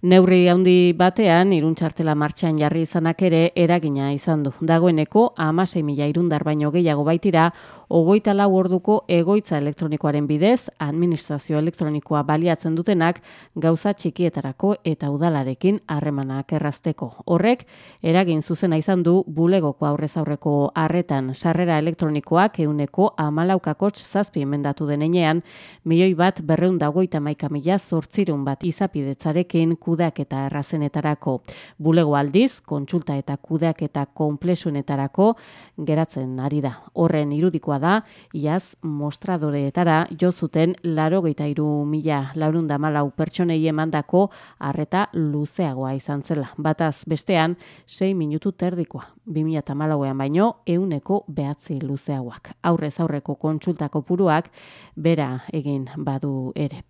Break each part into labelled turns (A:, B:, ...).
A: Neurri handi batean, iruntxartela martxan jarri izanak ere eragina izan du. Dagoeneko, amasei mila irundar baino gehiago baitira, ogoita lau orduko egoitza elektronikoaren bidez, administrazio elektronikoa baliatzen dutenak, gauza txikietarako eta udalarekin harremanak errazteko. Horrek, eragin zuzena izan du, bulegoko aurrez aurreko harretan sarrera elektronikoak euneko amalaukakotx zazpi emendatu denean, milioi bat berreundagoita maika mila zortzirun bat izapidetzarekin kudeak eta errazenetarako. Bulego aldiz, kontsulta eta kudeak eta konplesunetarako geratzen ari da. Horren irudikoa da, iaz mostradoreetara jo zuten laro geita iru mila laurunda malau pertsonei emandako arreta luzeagoa izan zela. Bataz bestean, 6 minutu terdikoa. 2000 malauean baino, euneko behatzi luzeagoak. Aurrez aurreko kontsultako puruak, bera egin badu ere.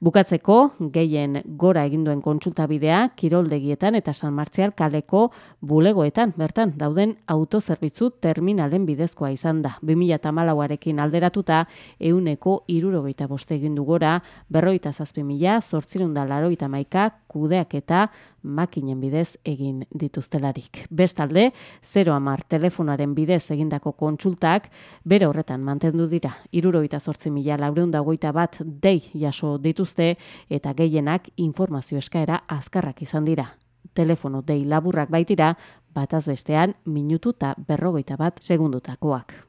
A: Bukatzeko, gehien gora eginduen kontsultabidea kiroldegietan eta San Martzial kaleko bulegoetan, bertan, dauden autozerbitzu terminalen bidezkoa izan da. 2008arekin alderatuta, euneko irurogeita boste egin dugora, berroita zazpi mila, zortzirunda laroita maika, kudeak eta makinen bidez egin dituztelarik. Bestalde, 0 amar telefonaren bidez egindako kontsultak, bere horretan mantendu dira, iruroita zortzi mila laureunda bat dei jaso dituzte eta gehienak informazio eskaera azkarrak izan dira. Telefono dei laburrak baitira, bataz bestean minutu eta berrogeita bat segundutakoak.